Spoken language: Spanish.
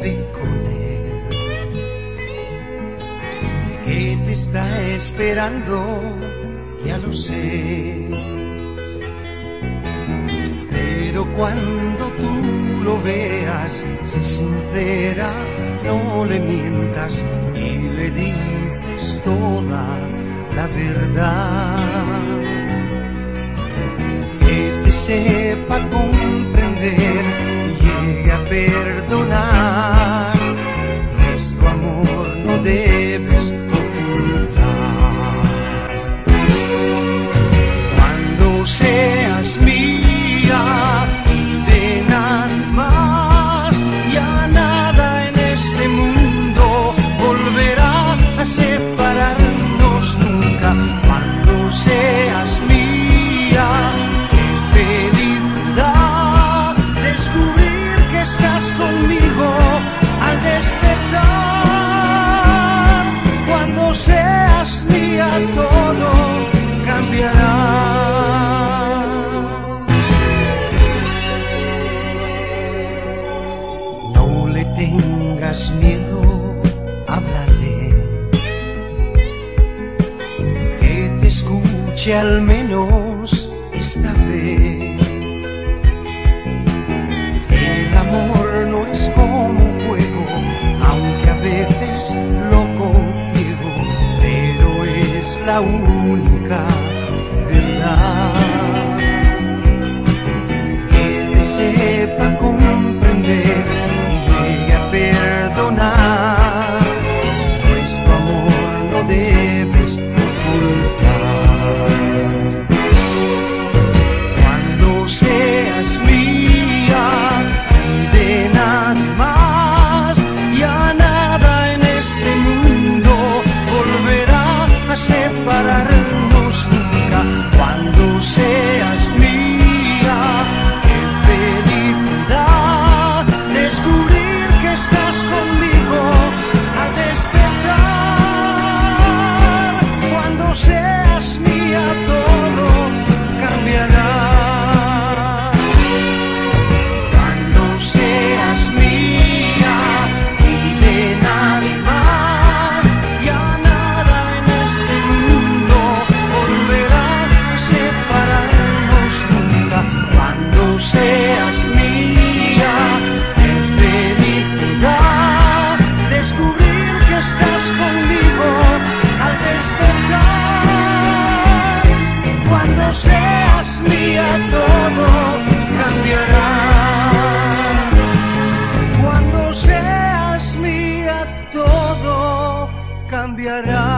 rincones que te está esperando, ya lo sé. Pero cuando tú lo veas, sé sincera, no le mientas y le dices toda la verdad. Que te sepa con tengas miedo, háblale. Que te escuche al menos esta vez. El amor no es como un juego, aunque a veces lo confiego, pero es la única. para cara.